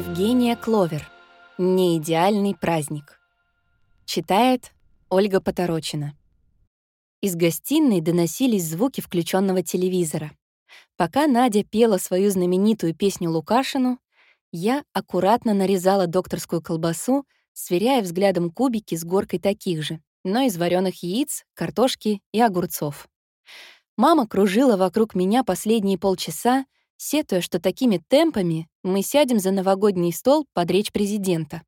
Евгения Кловер. Неидеальный праздник. Читает Ольга Поторочина. Из гостиной доносились звуки включенного телевизора. Пока Надя пела свою знаменитую песню Лукашину, я аккуратно нарезала докторскую колбасу, сверяя взглядом кубики с горкой таких же, но из вареных яиц, картошки и огурцов. Мама кружила вокруг меня последние полчаса, сетуя, что такими темпами мы сядем за новогодний стол под речь президента.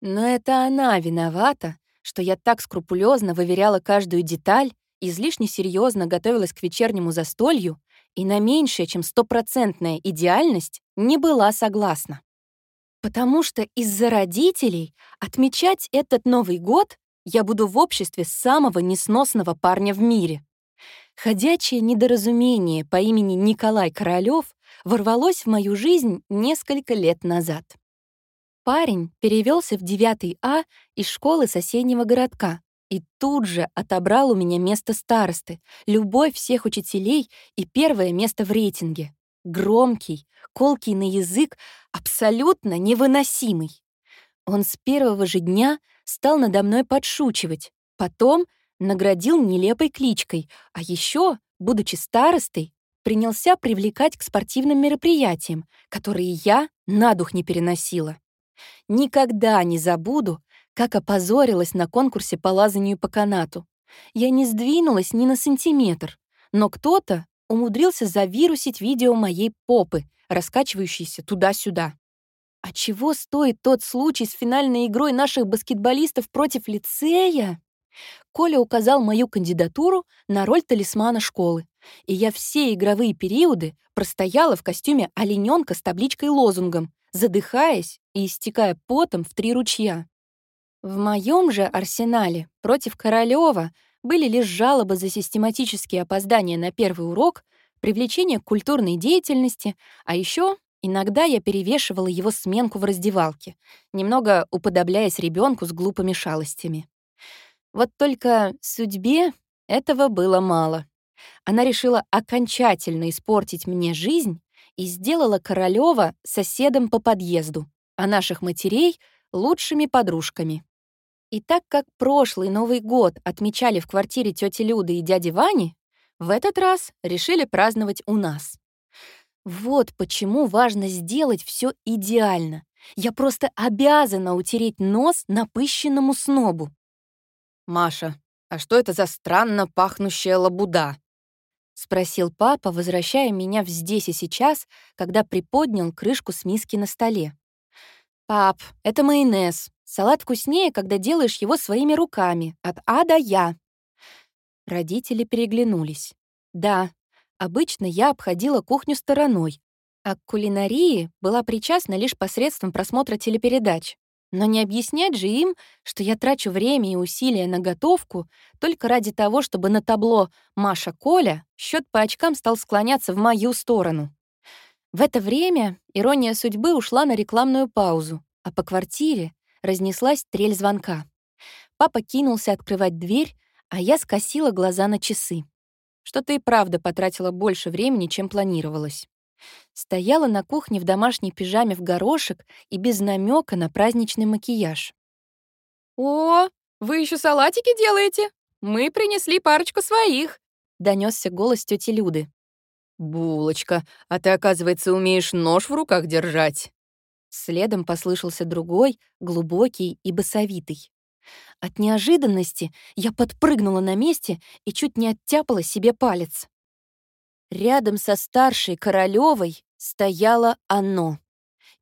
Но это она виновата, что я так скрупулезно выверяла каждую деталь, излишне серьезно готовилась к вечернему застолью и на меньшее, чем стопроцентная идеальность не была согласна. Потому что из-за родителей отмечать этот Новый год я буду в обществе самого несносного парня в мире. Ходячее недоразумение по имени Николай Королёв ворвалось в мою жизнь несколько лет назад. Парень перевелся в 9 А из школы соседнего городка и тут же отобрал у меня место старосты, любовь всех учителей и первое место в рейтинге. Громкий, колкий на язык, абсолютно невыносимый. Он с первого же дня стал надо мной подшучивать, потом наградил нелепой кличкой, а еще, будучи старостой, принялся привлекать к спортивным мероприятиям, которые я на дух не переносила. Никогда не забуду, как опозорилась на конкурсе по лазанию по канату. Я не сдвинулась ни на сантиметр, но кто-то умудрился завирусить видео моей попы, раскачивающейся туда-сюда. А чего стоит тот случай с финальной игрой наших баскетболистов против лицея? Коля указал мою кандидатуру на роль талисмана школы, и я все игровые периоды простояла в костюме олененка с табличкой-лозунгом, задыхаясь и истекая потом в три ручья. В моем же арсенале против Королева были лишь жалобы за систематические опоздания на первый урок, привлечение к культурной деятельности, а еще иногда я перевешивала его сменку в раздевалке, немного уподобляясь ребенку с глупыми шалостями. Вот только судьбе этого было мало. Она решила окончательно испортить мне жизнь и сделала Королева соседом по подъезду, а наших матерей — лучшими подружками. И так как прошлый Новый год отмечали в квартире тети Люды и дяди Вани, в этот раз решили праздновать у нас. Вот почему важно сделать все идеально. Я просто обязана утереть нос напыщенному снобу. «Маша, а что это за странно пахнущая лабуда?» — спросил папа, возвращая меня в здесь и сейчас, когда приподнял крышку с миски на столе. «Пап, это майонез. Салат вкуснее, когда делаешь его своими руками, от А до Я». Родители переглянулись. Да, обычно я обходила кухню стороной, а к кулинарии была причастна лишь посредством просмотра телепередач. Но не объяснять же им, что я трачу время и усилия на готовку только ради того, чтобы на табло «Маша Коля» счет по очкам стал склоняться в мою сторону. В это время ирония судьбы ушла на рекламную паузу, а по квартире разнеслась трель звонка. Папа кинулся открывать дверь, а я скосила глаза на часы. Что-то и правда потратила больше времени, чем планировалось. Стояла на кухне в домашней пижаме в горошек и без намека на праздничный макияж. «О, вы еще салатики делаете? Мы принесли парочку своих», — донесся голос тети Люды. «Булочка, а ты, оказывается, умеешь нож в руках держать». Следом послышался другой, глубокий и басовитый. От неожиданности я подпрыгнула на месте и чуть не оттяпала себе палец. Рядом со старшей Королевой стояло оно.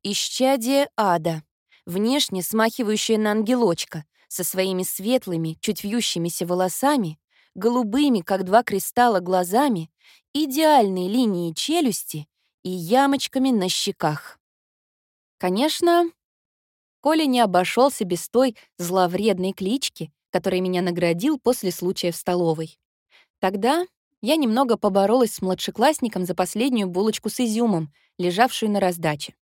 Исчадие ада, внешне смахивающее на ангелочка, со своими светлыми, чуть вьющимися волосами, голубыми, как два кристалла, глазами, идеальной линией челюсти и ямочками на щеках. Конечно, Коля не обошелся без той зловредной клички, которой меня наградил после случая в столовой. Тогда я немного поборолась с младшеклассником за последнюю булочку с изюмом, лежавшую на раздаче.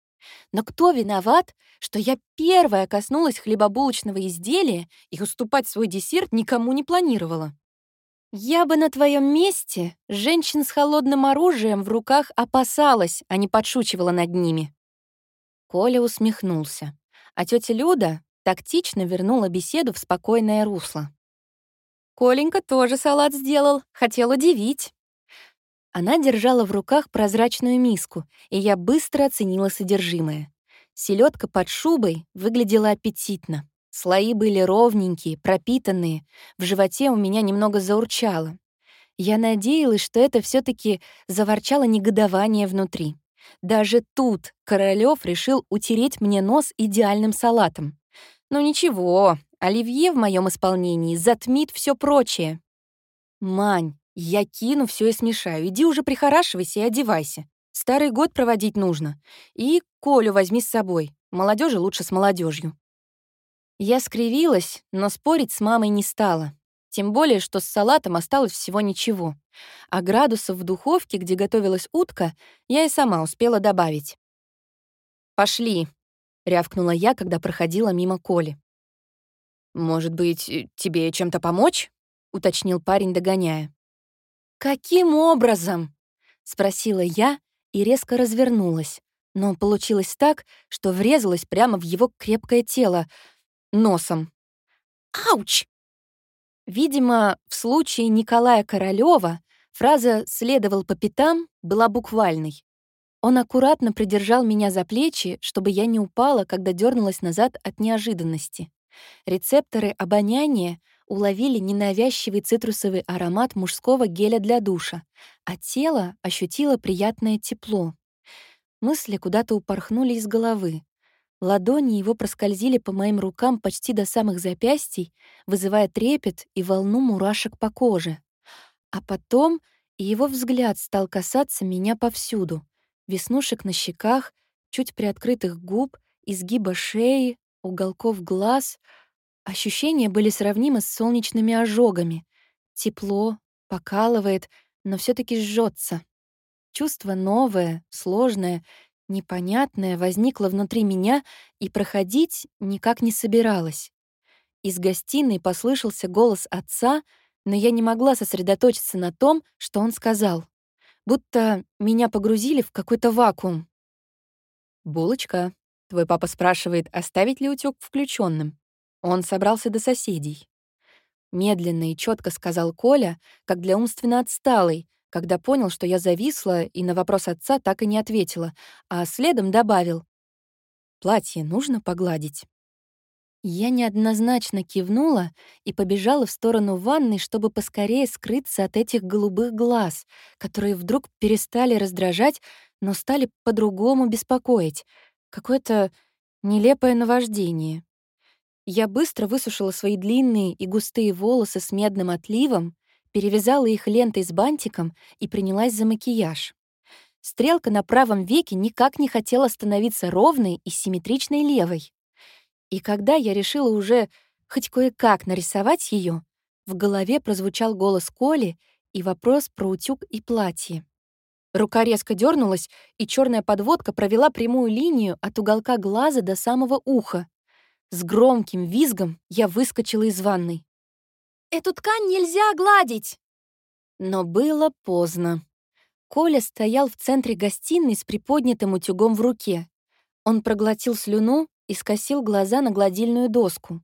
Но кто виноват, что я первая коснулась хлебобулочного изделия и уступать свой десерт никому не планировала? Я бы на твоем месте женщин с холодным оружием в руках опасалась, а не подшучивала над ними. Коля усмехнулся, а тетя Люда тактично вернула беседу в спокойное русло. Коленька тоже салат сделал, хотел удивить. Она держала в руках прозрачную миску, и я быстро оценила содержимое. Селедка под шубой выглядела аппетитно. Слои были ровненькие, пропитанные. В животе у меня немного заурчало. Я надеялась, что это все таки заворчало негодование внутри. Даже тут Королёв решил утереть мне нос идеальным салатом. Но ничего, оливье в моем исполнении затмит все прочее. «Мань, я кину все и смешаю. Иди уже прихорашивайся и одевайся. Старый год проводить нужно. И Колю возьми с собой. Молодежи лучше с молодежью. Я скривилась, но спорить с мамой не стала. Тем более, что с салатом осталось всего ничего. А градусов в духовке, где готовилась утка, я и сама успела добавить. «Пошли», — рявкнула я, когда проходила мимо Коли. «Может быть, тебе чем-то помочь?» — уточнил парень, догоняя. «Каким образом?» — спросила я и резко развернулась. Но получилось так, что врезалась прямо в его крепкое тело носом. «Ауч!» Видимо, в случае Николая Королёва фраза «следовал по пятам» была буквальной. Он аккуратно придержал меня за плечи, чтобы я не упала, когда дернулась назад от неожиданности. Рецепторы обоняния уловили ненавязчивый цитрусовый аромат мужского геля для душа, а тело ощутило приятное тепло. Мысли куда-то упорхнули из головы. Ладони его проскользили по моим рукам почти до самых запястий, вызывая трепет и волну мурашек по коже. А потом его взгляд стал касаться меня повсюду. Веснушек на щеках, чуть приоткрытых губ, изгиба шеи, уголков глаз — Ощущения были сравнимы с солнечными ожогами. Тепло, покалывает, но все таки жжется. Чувство новое, сложное, непонятное возникло внутри меня и проходить никак не собиралось. Из гостиной послышался голос отца, но я не могла сосредоточиться на том, что он сказал. Будто меня погрузили в какой-то вакуум. «Булочка, твой папа спрашивает, оставить ли утюг включенным. Он собрался до соседей. Медленно и четко сказал Коля, как для умственно отсталой, когда понял, что я зависла и на вопрос отца так и не ответила, а следом добавил. «Платье нужно погладить». Я неоднозначно кивнула и побежала в сторону ванной, чтобы поскорее скрыться от этих голубых глаз, которые вдруг перестали раздражать, но стали по-другому беспокоить. Какое-то нелепое наваждение. Я быстро высушила свои длинные и густые волосы с медным отливом, перевязала их лентой с бантиком и принялась за макияж. Стрелка на правом веке никак не хотела становиться ровной и симметричной левой. И когда я решила уже хоть кое-как нарисовать ее, в голове прозвучал голос Коли и вопрос про утюг и платье. Рука резко дернулась, и черная подводка провела прямую линию от уголка глаза до самого уха. С громким визгом я выскочила из ванной. «Эту ткань нельзя гладить!» Но было поздно. Коля стоял в центре гостиной с приподнятым утюгом в руке. Он проглотил слюну и скосил глаза на гладильную доску.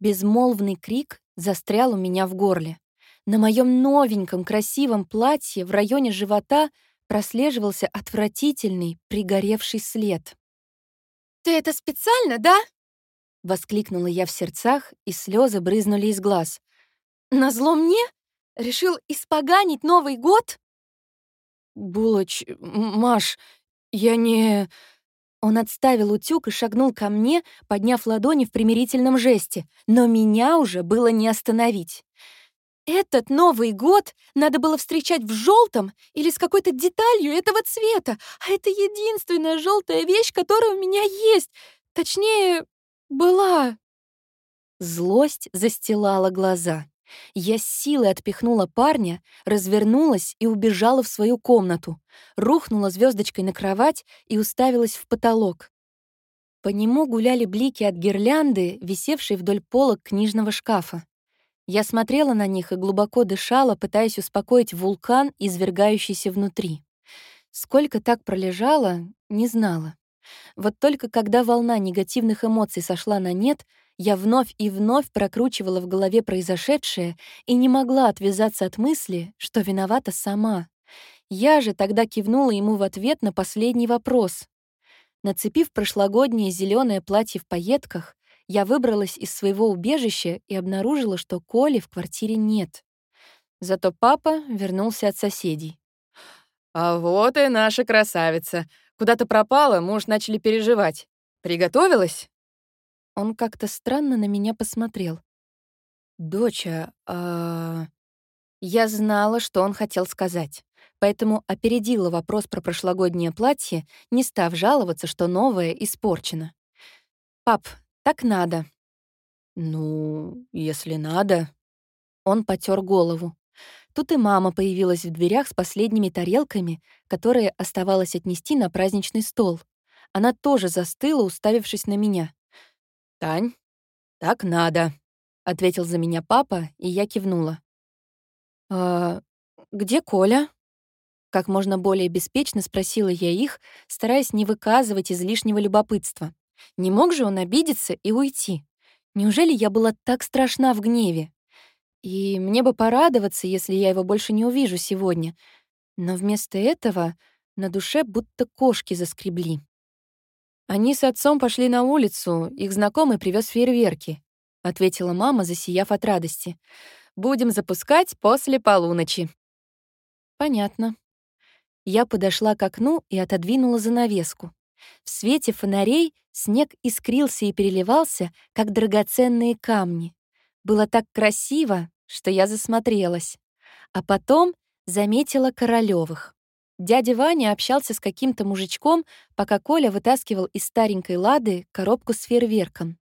Безмолвный крик застрял у меня в горле. На моем новеньком красивом платье в районе живота прослеживался отвратительный пригоревший след. «Ты это специально, да?» Воскликнула я в сердцах, и слезы брызнули из глаз. «Назло мне? Решил испоганить Новый год?» «Булоч, Маш, я не...» Он отставил утюг и шагнул ко мне, подняв ладони в примирительном жесте, но меня уже было не остановить. Этот Новый год надо было встречать в желтом или с какой-то деталью этого цвета, а это единственная желтая вещь, которая у меня есть. Точнее, была. Злость застилала глаза. Я с силой отпихнула парня, развернулась и убежала в свою комнату, рухнула звездочкой на кровать и уставилась в потолок. По нему гуляли блики от гирлянды, висевшей вдоль полок книжного шкафа. Я смотрела на них и глубоко дышала, пытаясь успокоить вулкан, извергающийся внутри. Сколько так пролежала, не знала. Вот только когда волна негативных эмоций сошла на нет, я вновь и вновь прокручивала в голове произошедшее и не могла отвязаться от мысли, что виновата сама. Я же тогда кивнула ему в ответ на последний вопрос. Нацепив прошлогоднее зеленое платье в пайетках, я выбралась из своего убежища и обнаружила, что Коли в квартире нет. Зато папа вернулся от соседей. «А вот и наша красавица. Куда-то пропала, муж начали переживать. Приготовилась?» Он как-то странно на меня посмотрел. «Доча, а...» Я знала, что он хотел сказать, поэтому опередила вопрос про прошлогоднее платье, не став жаловаться, что новое испорчено. «Пап, так надо». «Ну, если надо». Он потер голову. Тут и мама появилась в дверях с последними тарелками, которые оставалось отнести на праздничный стол. Она тоже застыла, уставившись на меня. «Тань, так надо», — ответил за меня папа, и я кивнула. «А где Коля?» Как можно более беспечно спросила я их, стараясь не выказывать излишнего любопытства. Не мог же он обидеться и уйти? Неужели я была так страшна в гневе? И мне бы порадоваться, если я его больше не увижу сегодня. Но вместо этого на душе будто кошки заскребли. Они с отцом пошли на улицу, их знакомый привез фейерверки, ответила мама, засияв от радости. Будем запускать после полуночи. Понятно. Я подошла к окну и отодвинула занавеску. В свете фонарей снег искрился и переливался, как драгоценные камни. Было так красиво, что я засмотрелась. А потом заметила Королёвых. Дядя Ваня общался с каким-то мужичком, пока Коля вытаскивал из старенькой лады коробку с фейерверком.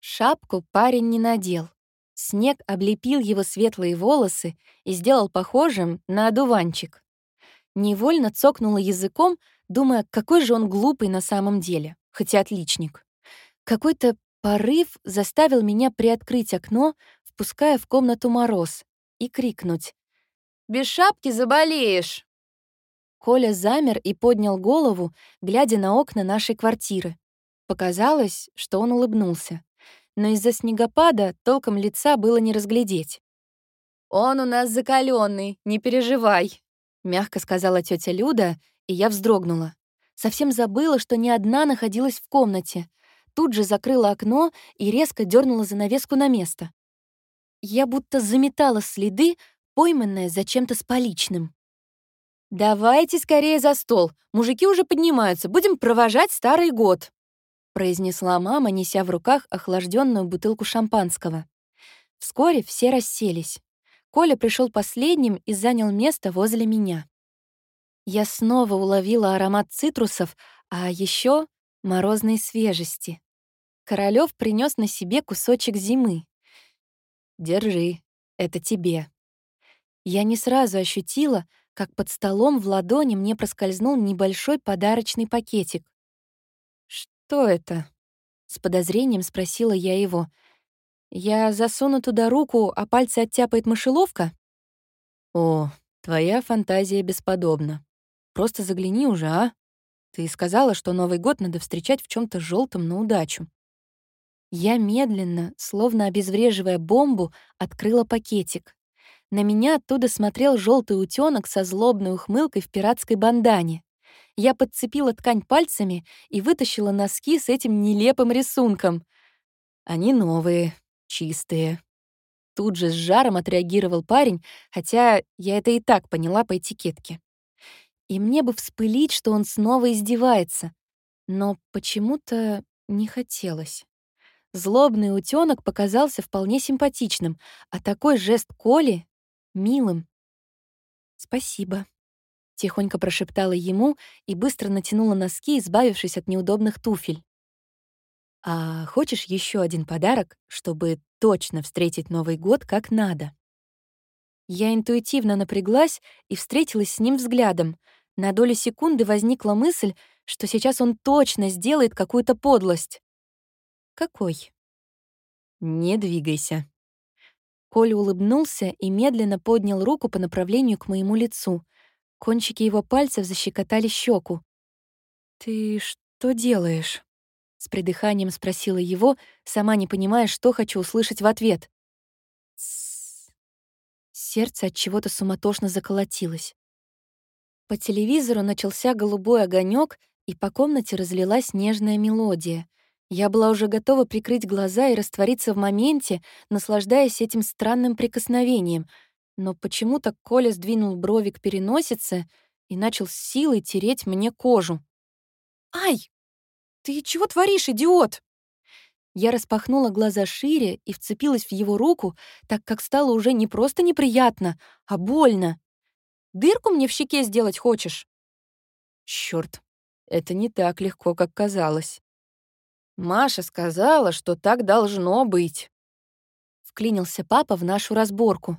Шапку парень не надел. Снег облепил его светлые волосы и сделал похожим на одуванчик. Невольно цокнула языком, думая, какой же он глупый на самом деле, хотя отличник. Какой-то порыв заставил меня приоткрыть окно, впуская в комнату мороз, и крикнуть. «Без шапки заболеешь!» Коля замер и поднял голову, глядя на окна нашей квартиры. Показалось, что он улыбнулся. Но из-за снегопада толком лица было не разглядеть. «Он у нас закаленный, не переживай», — мягко сказала тетя Люда, и я вздрогнула. Совсем забыла, что не одна находилась в комнате. Тут же закрыла окно и резко дернула занавеску на место. Я будто заметала следы, пойманная за чем-то с поличным. «Давайте скорее за стол. Мужики уже поднимаются. Будем провожать старый год», — произнесла мама, неся в руках охлажденную бутылку шампанского. Вскоре все расселись. Коля пришел последним и занял место возле меня. Я снова уловила аромат цитрусов, а еще морозной свежести. Королёв принес на себе кусочек зимы. Держи, это тебе. Я не сразу ощутила, как под столом в ладони мне проскользнул небольшой подарочный пакетик. «Что это?» — с подозрением спросила я его. «Я засуну туда руку, а пальцы оттяпает мышеловка?» «О, твоя фантазия бесподобна. Просто загляни уже, а? Ты сказала, что Новый год надо встречать в чем то желтом на удачу. Я медленно, словно обезвреживая бомбу, открыла пакетик. На меня оттуда смотрел желтый утенок со злобной ухмылкой в пиратской бандане. Я подцепила ткань пальцами и вытащила носки с этим нелепым рисунком. Они новые, чистые. Тут же с жаром отреагировал парень, хотя я это и так поняла по этикетке. И мне бы вспылить, что он снова издевается. Но почему-то не хотелось. Злобный утёнок показался вполне симпатичным, а такой жест Коли — милым. «Спасибо», — тихонько прошептала ему и быстро натянула носки, избавившись от неудобных туфель. «А хочешь еще один подарок, чтобы точно встретить Новый год как надо?» Я интуитивно напряглась и встретилась с ним взглядом. На долю секунды возникла мысль, что сейчас он точно сделает какую-то подлость. «Какой?» «Не двигайся». Коля улыбнулся и медленно поднял руку по направлению к моему лицу. Кончики его пальцев защекотали щеку. «Ты что делаешь?» С придыханием спросила его, сама не понимая, что хочу услышать в ответ. Сердце от чего-то суматошно заколотилось. По телевизору начался голубой огонек, и по комнате разлилась нежная мелодия. Я была уже готова прикрыть глаза и раствориться в моменте, наслаждаясь этим странным прикосновением. Но почему-то Коля сдвинул брови к переносице и начал с силой тереть мне кожу. «Ай!» «Ты чего творишь, идиот?» Я распахнула глаза шире и вцепилась в его руку, так как стало уже не просто неприятно, а больно. «Дырку мне в щеке сделать хочешь?» Черт, это не так легко, как казалось. Маша сказала, что так должно быть. Вклинился папа в нашу разборку.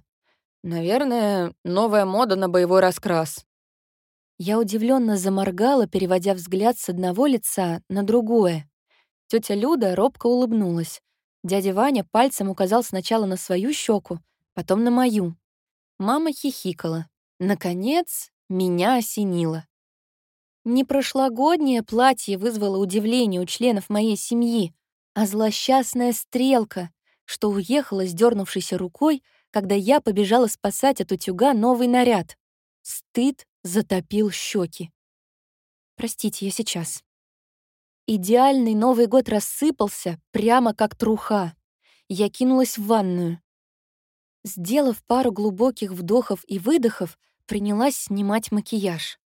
Наверное, новая мода на боевой раскрас. Я удивленно заморгала, переводя взгляд с одного лица на другое. Тетя Люда робко улыбнулась. Дядя Ваня пальцем указал сначала на свою щеку, потом на мою. Мама хихикала. Наконец, меня осенило. Непрошлогоднее платье вызвало удивление у членов моей семьи, а злосчастная стрелка, что уехала, сдернувшейся рукой, когда я побежала спасать от утюга новый наряд. Стыд затопил щеки. Простите, я сейчас. Идеальный Новый год рассыпался прямо как труха. Я кинулась в ванную. Сделав пару глубоких вдохов и выдохов, принялась снимать макияж.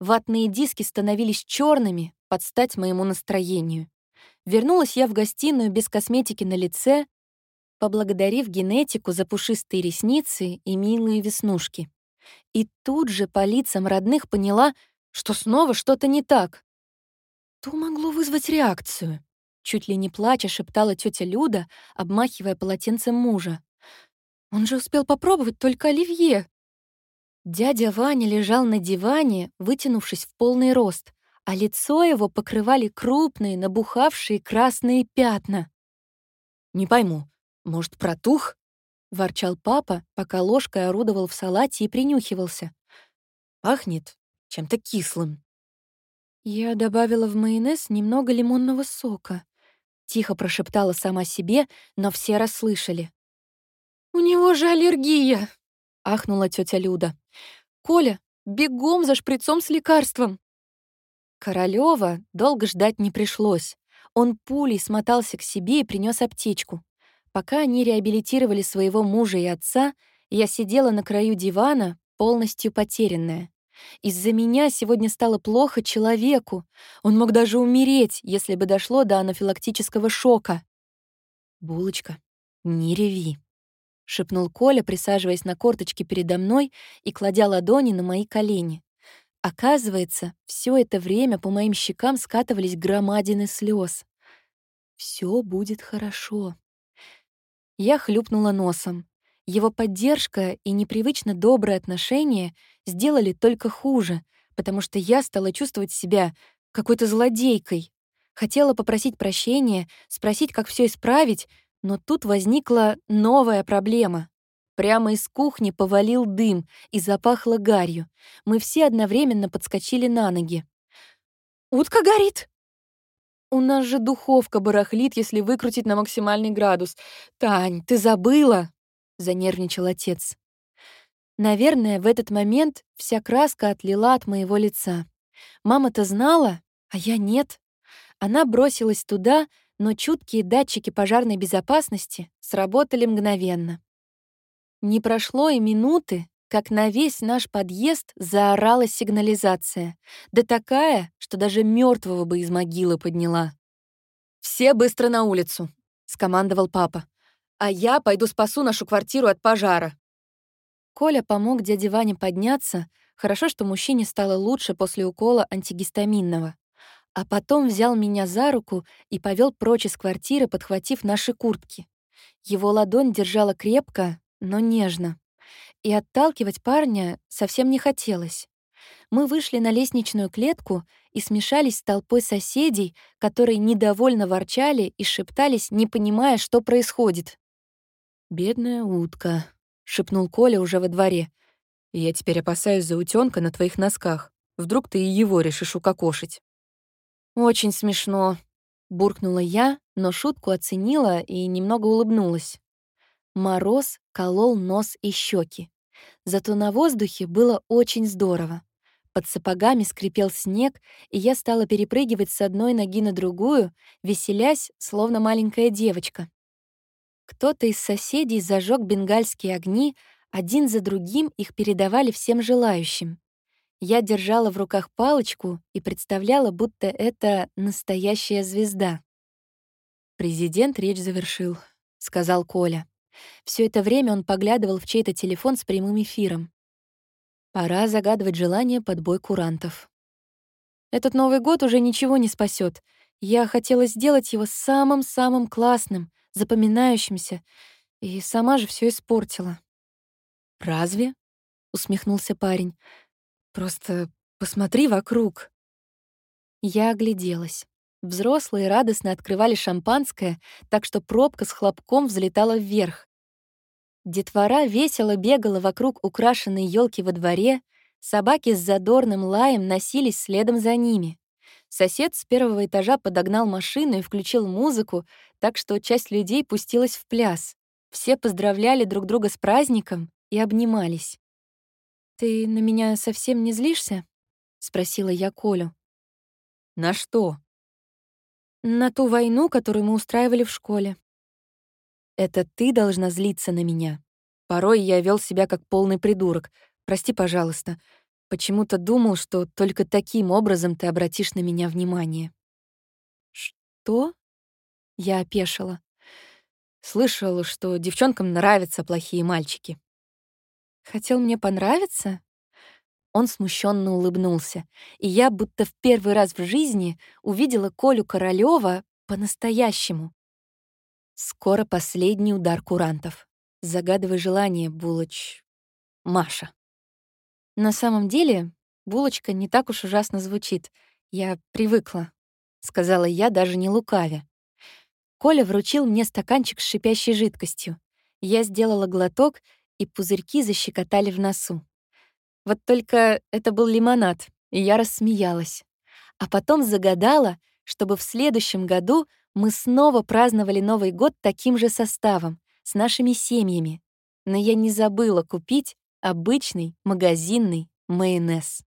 Ватные диски становились черными под стать моему настроению. Вернулась я в гостиную без косметики на лице, поблагодарив генетику за пушистые ресницы и милые веснушки. И тут же по лицам родных поняла, что снова что-то не так. То могло вызвать реакцию. Чуть ли не плача шептала тетя Люда, обмахивая полотенцем мужа. Он же успел попробовать только оливье. Дядя Ваня лежал на диване, вытянувшись в полный рост, а лицо его покрывали крупные, набухавшие красные пятна. «Не пойму, может, протух?» — ворчал папа, пока ложкой орудовал в салате и принюхивался. «Пахнет чем-то кислым». Я добавила в майонез немного лимонного сока. Тихо прошептала сама себе, но все расслышали. «У него же аллергия!» — ахнула тетя Люда. «Коля, бегом за шприцом с лекарством!» Королева долго ждать не пришлось. Он пулей смотался к себе и принес аптечку. Пока они реабилитировали своего мужа и отца, я сидела на краю дивана, полностью потерянная. Из-за меня сегодня стало плохо человеку. Он мог даже умереть, если бы дошло до анафилактического шока. «Булочка, не реви», — шепнул Коля, присаживаясь на корточки передо мной и кладя ладони на мои колени. Оказывается, все это время по моим щекам скатывались громадины слез. Все будет хорошо. Я хлюпнула носом. Его поддержка и непривычно доброе отношение сделали только хуже, потому что я стала чувствовать себя какой-то злодейкой. Хотела попросить прощения, спросить, как все исправить, но тут возникла новая проблема. Прямо из кухни повалил дым и запахло гарью. Мы все одновременно подскочили на ноги. «Утка горит!» У нас же духовка барахлит, если выкрутить на максимальный градус. Тань, ты забыла? Занервничал отец. Наверное, в этот момент вся краска отлила от моего лица. Мама-то знала, а я нет. Она бросилась туда, но чуткие датчики пожарной безопасности сработали мгновенно. Не прошло и минуты, как на весь наш подъезд заорала сигнализация. Да такая, что даже мертвого бы из могилы подняла. «Все быстро на улицу», — скомандовал папа. «А я пойду спасу нашу квартиру от пожара». Коля помог дяде Ване подняться. Хорошо, что мужчине стало лучше после укола антигистаминного. А потом взял меня за руку и повел прочь из квартиры, подхватив наши куртки. Его ладонь держала крепко, но нежно и отталкивать парня совсем не хотелось. Мы вышли на лестничную клетку и смешались с толпой соседей, которые недовольно ворчали и шептались, не понимая, что происходит. «Бедная утка», — шепнул Коля уже во дворе. «Я теперь опасаюсь за утёнка на твоих носках. Вдруг ты и его решишь укокошить». «Очень смешно», — буркнула я, но шутку оценила и немного улыбнулась. Мороз колол нос и щеки. Зато на воздухе было очень здорово. Под сапогами скрипел снег, и я стала перепрыгивать с одной ноги на другую, веселясь, словно маленькая девочка. Кто-то из соседей зажег бенгальские огни, один за другим их передавали всем желающим. Я держала в руках палочку и представляла, будто это настоящая звезда. «Президент речь завершил», — сказал Коля. Все это время он поглядывал в чей-то телефон с прямым эфиром. Пора загадывать желание под бой курантов. Этот Новый год уже ничего не спасет. Я хотела сделать его самым-самым классным, запоминающимся, и сама же все испортила. «Разве?» — усмехнулся парень. Просто посмотри вокруг. Я огляделась. Взрослые радостно открывали шампанское, так что пробка с хлопком взлетала вверх. Детвора весело бегала вокруг украшенной елки во дворе, собаки с задорным лаем носились следом за ними. Сосед с первого этажа подогнал машину и включил музыку, так что часть людей пустилась в пляс. Все поздравляли друг друга с праздником и обнимались. «Ты на меня совсем не злишься?» — спросила я Колю. «На что?» «На ту войну, которую мы устраивали в школе». «Это ты должна злиться на меня. Порой я вел себя как полный придурок. Прости, пожалуйста. Почему-то думал, что только таким образом ты обратишь на меня внимание». «Что?» — я опешила. Слышал, что девчонкам нравятся плохие мальчики. Хотел мне понравиться? Он смущенно улыбнулся, и я будто в первый раз в жизни увидела Колю Королёва по-настоящему. Скоро последний удар курантов. Загадывай желание, Булоч... Маша. На самом деле, булочка не так уж ужасно звучит. Я привыкла, — сказала я, даже не лукавя. Коля вручил мне стаканчик с шипящей жидкостью. Я сделала глоток и пузырьки защекотали в носу. Вот только это был лимонад, и я рассмеялась. А потом загадала, чтобы в следующем году мы снова праздновали Новый год таким же составом, с нашими семьями. Но я не забыла купить обычный магазинный майонез.